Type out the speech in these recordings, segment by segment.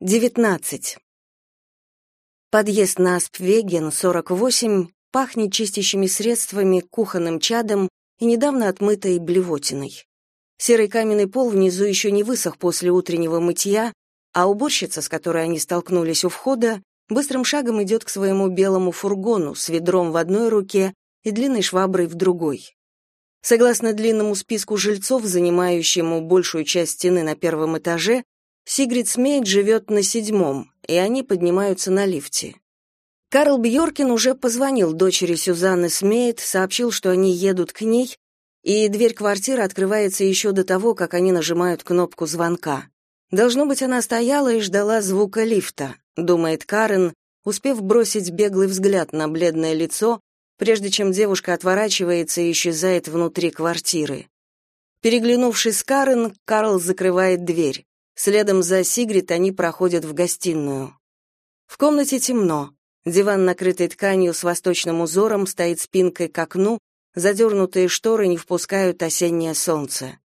19. Подъезд на Аспвеген, 48, пахнет чистящими средствами, кухонным чадом и недавно отмытой блевотиной. Серый каменный пол внизу еще не высох после утреннего мытья, а уборщица, с которой они столкнулись у входа, быстрым шагом идет к своему белому фургону с ведром в одной руке и длинной шваброй в другой. Согласно длинному списку жильцов, занимающему большую часть стены на первом этаже, Сигрид Смейт живет на седьмом, и они поднимаются на лифте. Карл Бьоркин уже позвонил дочери Сюзанны Смейт, сообщил, что они едут к ней, и дверь квартиры открывается еще до того, как они нажимают кнопку звонка. Должно быть, она стояла и ждала звука лифта, думает Карен, успев бросить беглый взгляд на бледное лицо, прежде чем девушка отворачивается и исчезает внутри квартиры. Переглянувшись с Карен, Карл закрывает дверь. Следом за Сигрид они проходят в гостиную. В комнате темно. Диван, накрытый тканью с восточным узором, стоит спинкой к окну, задернутые шторы не впускают осеннее солнце.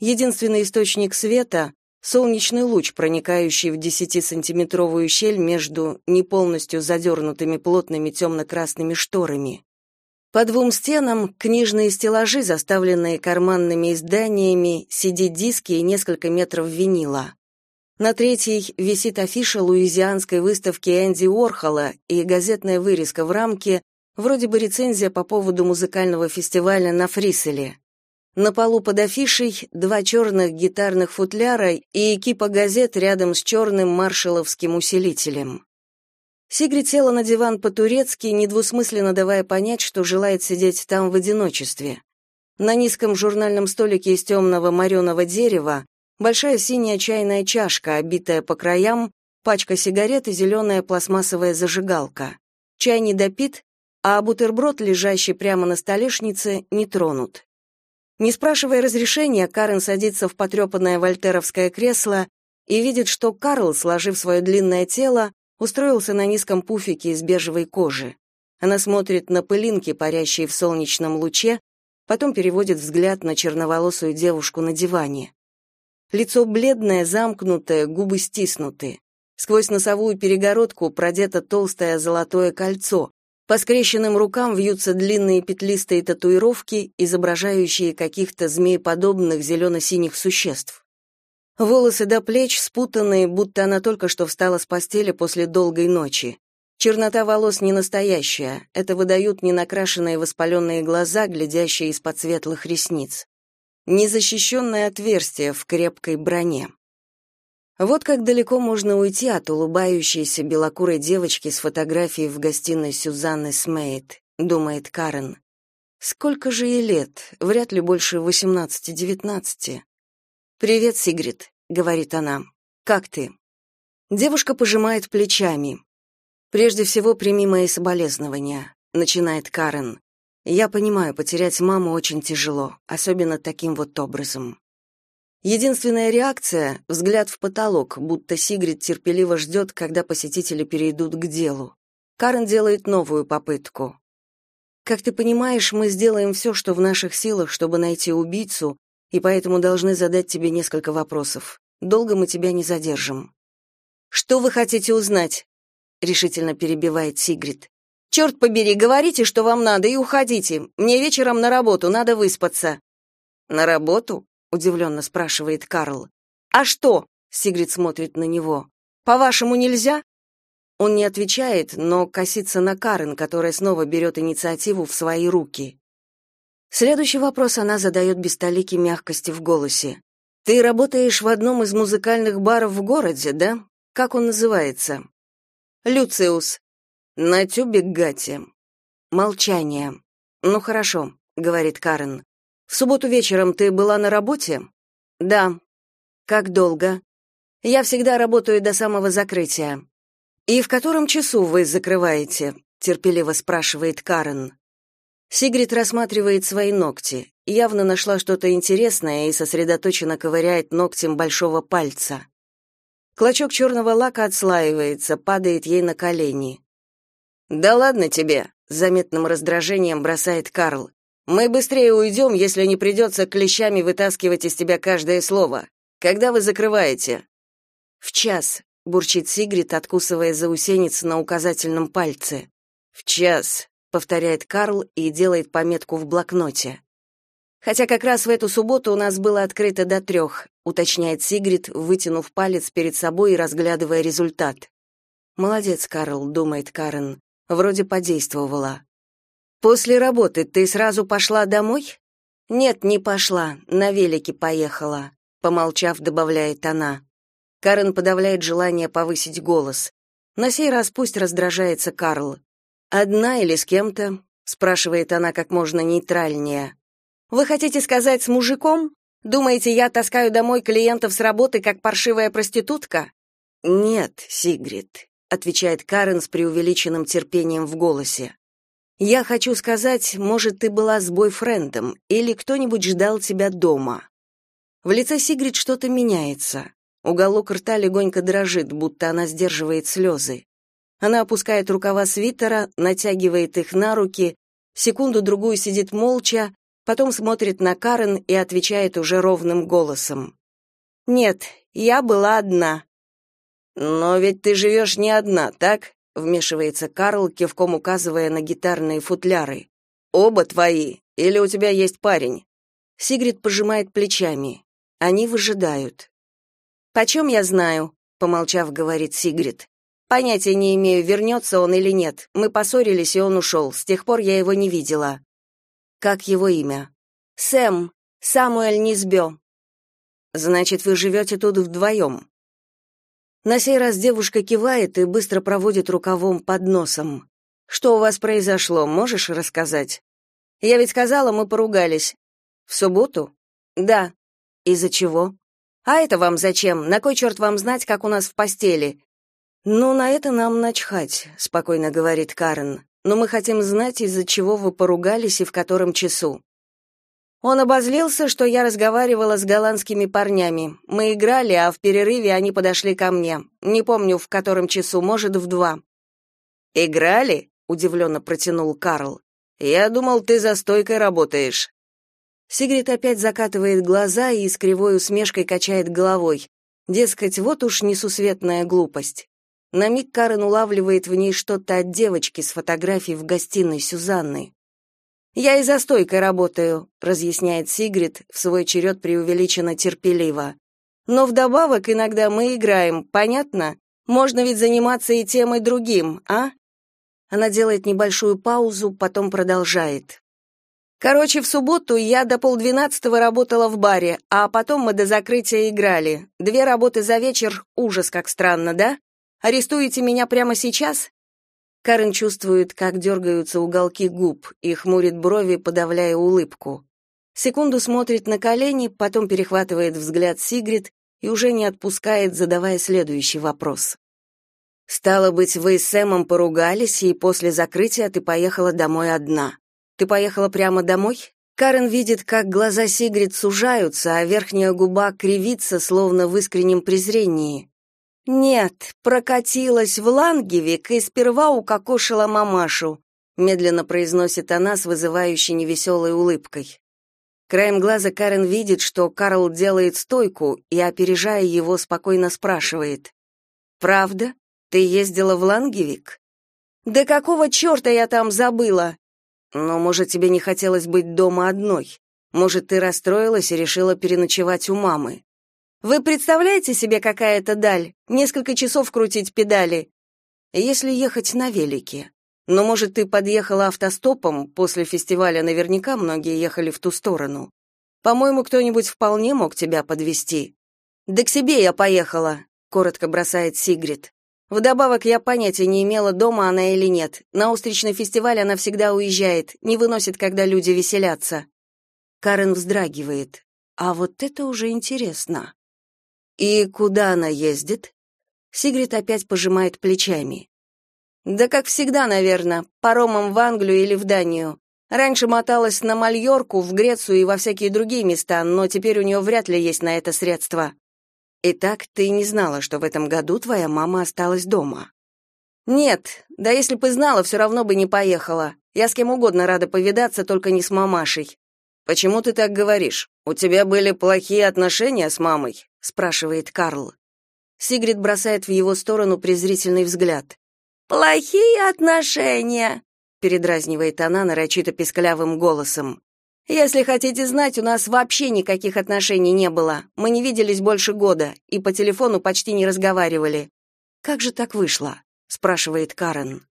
Единственный источник света — солнечный луч, проникающий в 10-сантиметровую щель между не полностью задернутыми плотными темно-красными шторами. По двум стенам книжные стеллажи, заставленные карманными изданиями, CD-диски и несколько метров винила. На третьей висит афиша луизианской выставки Энди Уорхола и газетная вырезка в рамке, вроде бы рецензия по поводу музыкального фестиваля на Фриселе. На полу под афишей два черных гитарных футляра и экипа газет рядом с черным маршаловским усилителем. Сигрид села на диван по-турецки, недвусмысленно давая понять, что желает сидеть там в одиночестве. На низком журнальном столике из темного мореного дерева большая синяя чайная чашка, обитая по краям, пачка сигарет и зеленая пластмассовая зажигалка. Чай не допит, а бутерброд, лежащий прямо на столешнице, не тронут. Не спрашивая разрешения, Карен садится в потрепанное вольтеровское кресло и видит, что Карл, сложив свое длинное тело, устроился на низком пуфике из бежевой кожи. Она смотрит на пылинки, парящие в солнечном луче, потом переводит взгляд на черноволосую девушку на диване. Лицо бледное, замкнутое, губы стиснуты. Сквозь носовую перегородку продето толстое золотое кольцо. По скрещенным рукам вьются длинные петлистые татуировки, изображающие каких-то змееподобных зелено-синих существ. Волосы до плеч спутанные, будто она только что встала с постели после долгой ночи. Чернота волос не настоящая, это выдают ненакрашенные воспаленные глаза, глядящие из-под светлых ресниц. Незащищенное отверстие в крепкой броне. Вот как далеко можно уйти от улыбающейся белокурой девочки с фотографией в гостиной Сюзанны Смейт, думает Карен. Сколько же ей лет? Вряд ли больше восемнадцати-девятнадцати. «Привет, Сигрид», — говорит она. «Как ты?» Девушка пожимает плечами. «Прежде всего, прими мои соболезнования», — начинает Карен. «Я понимаю, потерять маму очень тяжело, особенно таким вот образом». Единственная реакция — взгляд в потолок, будто Сигрид терпеливо ждет, когда посетители перейдут к делу. Карен делает новую попытку. «Как ты понимаешь, мы сделаем все, что в наших силах, чтобы найти убийцу и поэтому должны задать тебе несколько вопросов. Долго мы тебя не задержим». «Что вы хотите узнать?» — решительно перебивает Сигрид. «Черт побери, говорите, что вам надо, и уходите. Мне вечером на работу, надо выспаться». «На работу?» — удивленно спрашивает Карл. «А что?» — Сигрид смотрит на него. «По-вашему, нельзя?» Он не отвечает, но косится на Карен, которая снова берет инициативу в свои руки. Следующий вопрос она задает без толики мягкости в голосе. «Ты работаешь в одном из музыкальных баров в городе, да? Как он называется?» «Люциус». «На Тюбиггате». Молчание. «Ну хорошо», — говорит Карен. «В субботу вечером ты была на работе?» «Да». «Как долго?» «Я всегда работаю до самого закрытия». «И в котором часу вы закрываете?» — терпеливо спрашивает Карен. Сигрид рассматривает свои ногти, явно нашла что-то интересное и сосредоточенно ковыряет ногтем большого пальца. Клочок черного лака отслаивается, падает ей на колени. «Да ладно тебе», — с заметным раздражением бросает Карл. «Мы быстрее уйдем, если не придется клещами вытаскивать из тебя каждое слово. Когда вы закрываете?» «В час», бурчит Сигрид, откусывая заусенец на указательном пальце. «В час», — повторяет Карл и делает пометку в блокноте. «Хотя как раз в эту субботу у нас было открыто до трех», — уточняет Сигрид, вытянув палец перед собой и разглядывая результат. «Молодец, Карл», — думает Карен. «Вроде подействовала». «После работы ты сразу пошла домой?» «Нет, не пошла, на велике поехала», — помолчав, добавляет она. Карен подавляет желание повысить голос. На сей раз пусть раздражается Карл. «Одна или с кем-то?» — спрашивает она как можно нейтральнее. «Вы хотите сказать с мужиком? Думаете, я таскаю домой клиентов с работы, как паршивая проститутка?» «Нет, Сигрид», — отвечает Карен с преувеличенным терпением в голосе. «Я хочу сказать, может, ты была с бойфрендом, или кто-нибудь ждал тебя дома». В лице Сигрид что-то меняется. Уголок рта легонько дрожит, будто она сдерживает слезы. Она опускает рукава свитера, натягивает их на руки, секунду-другую сидит молча, потом смотрит на Карен и отвечает уже ровным голосом. «Нет, я была одна». «Но ведь ты живешь не одна, так?» — вмешивается Карл, кивком указывая на гитарные футляры. «Оба твои, или у тебя есть парень?» Сигрид пожимает плечами. Они выжидают. «Почем я знаю?» — помолчав, говорит Сигрид. «Понятия не имею, вернется он или нет. Мы поссорились, и он ушел. С тех пор я его не видела». «Как его имя?» «Сэм. Самуэль Низбё». «Значит, вы живете тут вдвоем?» На сей раз девушка кивает и быстро проводит рукавом под носом. «Что у вас произошло, можешь рассказать?» «Я ведь сказала, мы поругались». «В субботу?» «Да». «Из-за чего?» А это вам зачем? На кой черт вам знать, как у нас в постели? Ну, на это нам начхать, спокойно говорит Карен. Но мы хотим знать, из-за чего вы поругались и в котором часу. Он обозлился, что я разговаривала с голландскими парнями. Мы играли, а в перерыве они подошли ко мне. Не помню, в котором часу, может, в два. «Играли?» — удивленно протянул Карл. «Я думал, ты за стойкой работаешь». Сигрид опять закатывает глаза и с кривой усмешкой качает головой. Дескать, вот уж несусветная глупость. На миг Карен улавливает в ней что-то от девочки с фотографией в гостиной Сюзанны. «Я и за стойкой работаю», — разъясняет Сигрид, в свой черед преувеличенно терпеливо. «Но вдобавок иногда мы играем, понятно? Можно ведь заниматься и тем, и другим, а?» Она делает небольшую паузу, потом продолжает. Короче, в субботу я до полдвенадцатого работала в баре, а потом мы до закрытия играли. Две работы за вечер — ужас как странно, да? Арестуете меня прямо сейчас?» Карен чувствует, как дергаются уголки губ и хмурит брови, подавляя улыбку. Секунду смотрит на колени, потом перехватывает взгляд Сигрид и уже не отпускает, задавая следующий вопрос. «Стало быть, вы с Сэмом поругались, и после закрытия ты поехала домой одна. Ты поехала прямо домой? Карен видит, как глаза Сигрид сужаются, а верхняя губа кривится, словно в искреннем презрении. Нет, прокатилась в Лангевик и сперва укокошила мамашу, медленно произносит она с вызывающей невеселой улыбкой. Краем глаза Карен видит, что Карл делает стойку и, опережая его, спокойно спрашивает. «Правда? Ты ездила в Лангевик?» «Да какого черта я там забыла? Но, может, тебе не хотелось быть дома одной? Может, ты расстроилась и решила переночевать у мамы? Вы представляете себе, какая это даль? Несколько часов крутить педали. Если ехать на велике. Но, может, ты подъехала автостопом, после фестиваля наверняка многие ехали в ту сторону. По-моему, кто-нибудь вполне мог тебя подвести. Да к себе я поехала, коротко бросает Сигрид. Вдобавок, я понятия не имела, дома она или нет. На устричный фестиваль она всегда уезжает, не выносит, когда люди веселятся. Карен вздрагивает. А вот это уже интересно. И куда она ездит? Сигрид опять пожимает плечами. Да как всегда, наверное, паромом в Англию или в Данию. Раньше моталась на Мальорку, в Грецию и во всякие другие места, но теперь у нее вряд ли есть на это средства. Итак, ты не знала, что в этом году твоя мама осталась дома? Нет, да если бы знала, все равно бы не поехала. Я с кем угодно рада повидаться, только не с мамашей. Почему ты так говоришь? У тебя были плохие отношения с мамой? Спрашивает Карл. Сигрид бросает в его сторону презрительный взгляд. «Плохие отношения!» — передразнивает она нарочито писклявым голосом. «Если хотите знать, у нас вообще никаких отношений не было. Мы не виделись больше года и по телефону почти не разговаривали». «Как же так вышло?» — спрашивает Карен.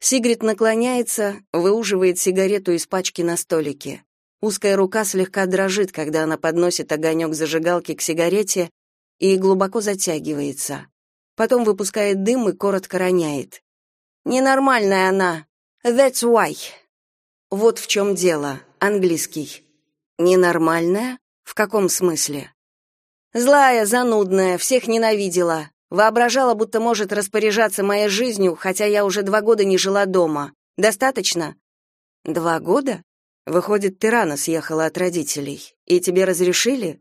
Сигрид наклоняется, выуживает сигарету из пачки на столике. Узкая рука слегка дрожит, когда она подносит огонек зажигалки к сигарете и глубоко затягивается. Потом выпускает дым и коротко роняет. «Ненормальная она. That's why». Вот в чем дело. Английский. Ненормальная? В каком смысле? Злая, занудная, всех ненавидела. Воображала, будто может распоряжаться моей жизнью, хотя я уже два года не жила дома. Достаточно? Два года? Выходит, ты рано съехала от родителей. И тебе разрешили?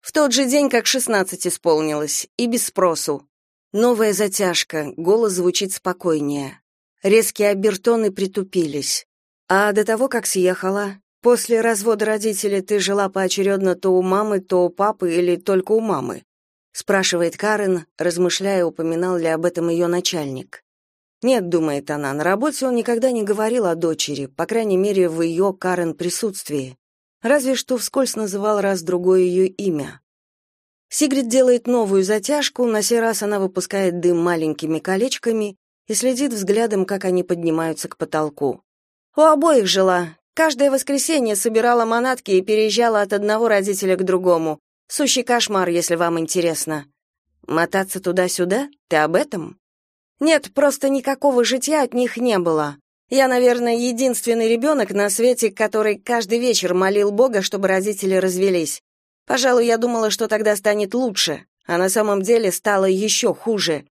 В тот же день, как шестнадцать исполнилось, и без спросу. Новая затяжка, голос звучит спокойнее. Резкие обертоны притупились. А до того, как съехала, после развода родителей ты жила поочередно то у мамы, то у папы или только у мамы? спрашивает Карен, размышляя, упоминал ли об этом ее начальник. Нет, думает она, на работе он никогда не говорил о дочери, по крайней мере, в ее Карен присутствии. Разве что вскользь называл раз-другое ее имя. Сигрид делает новую затяжку, на сей раз она выпускает дым маленькими колечками и следит взглядом, как они поднимаются к потолку. У обоих жила. Каждое воскресенье собирала манатки и переезжала от одного родителя к другому. Сущий кошмар, если вам интересно. Мотаться туда-сюда? Ты об этом? Нет, просто никакого житья от них не было. Я, наверное, единственный ребенок на свете, который каждый вечер молил Бога, чтобы родители развелись. Пожалуй, я думала, что тогда станет лучше, а на самом деле стало еще хуже.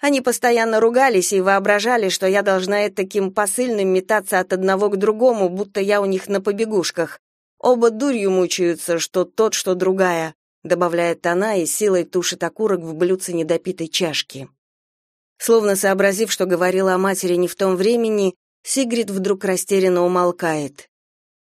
Они постоянно ругались и воображали, что я должна таким посыльным метаться от одного к другому, будто я у них на побегушках. Оба дурью мучаются, что тот, что другая добавляет она и силой тушит окурок в блюдце недопитой чашки. Словно сообразив, что говорила о матери не в том времени, Сигрид вдруг растерянно умолкает.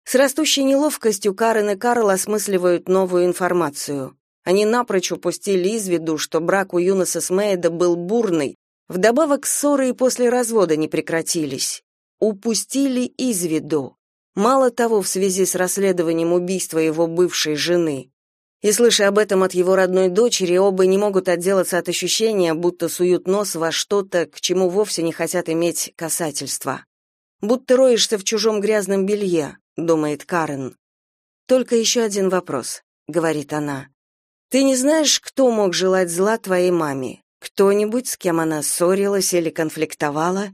С растущей неловкостью Карен и Карл осмысливают новую информацию. Они напрочь упустили из виду, что брак у Юноса с Мэйда был бурный, вдобавок ссоры и после развода не прекратились. Упустили из виду. Мало того, в связи с расследованием убийства его бывшей жены, и слыша об этом от его родной дочери, оба не могут отделаться от ощущения, будто суют нос во что-то, к чему вовсе не хотят иметь касательства. Будто роешься в чужом грязном белье, думает Карен. Только еще один вопрос, говорит она. Ты не знаешь, кто мог желать зла твоей маме? Кто-нибудь, с кем она ссорилась или конфликтовала?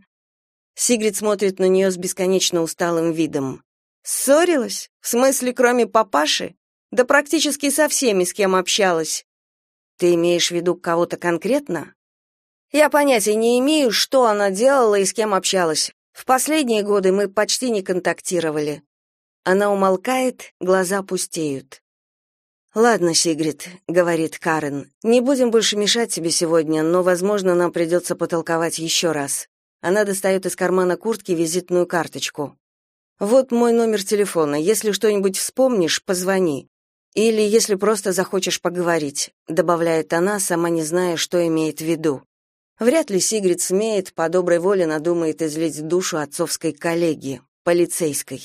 Сигрид смотрит на нее с бесконечно усталым видом. Ссорилась? В смысле, кроме папаши? Да практически со всеми, с кем общалась. Ты имеешь в виду кого-то конкретно? Я понятия не имею, что она делала и с кем общалась. В последние годы мы почти не контактировали. Она умолкает, глаза пустеют. Ладно, Сигрид, говорит Карен. Не будем больше мешать тебе сегодня, но, возможно, нам придется потолковать еще раз. Она достает из кармана куртки визитную карточку. Вот мой номер телефона. Если что-нибудь вспомнишь, позвони. Или если просто захочешь поговорить, добавляет она, сама не зная, что имеет в виду. Вряд ли Сигрид смеет по доброй воле надумает излить душу отцовской коллеги, полицейской.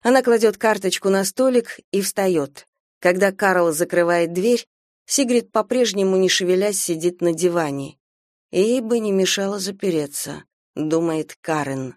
Она кладет карточку на столик и встает. Когда Карл закрывает дверь, Сигрид по-прежнему не шевелясь сидит на диване. Ей бы не мешало запереться, думает Карен.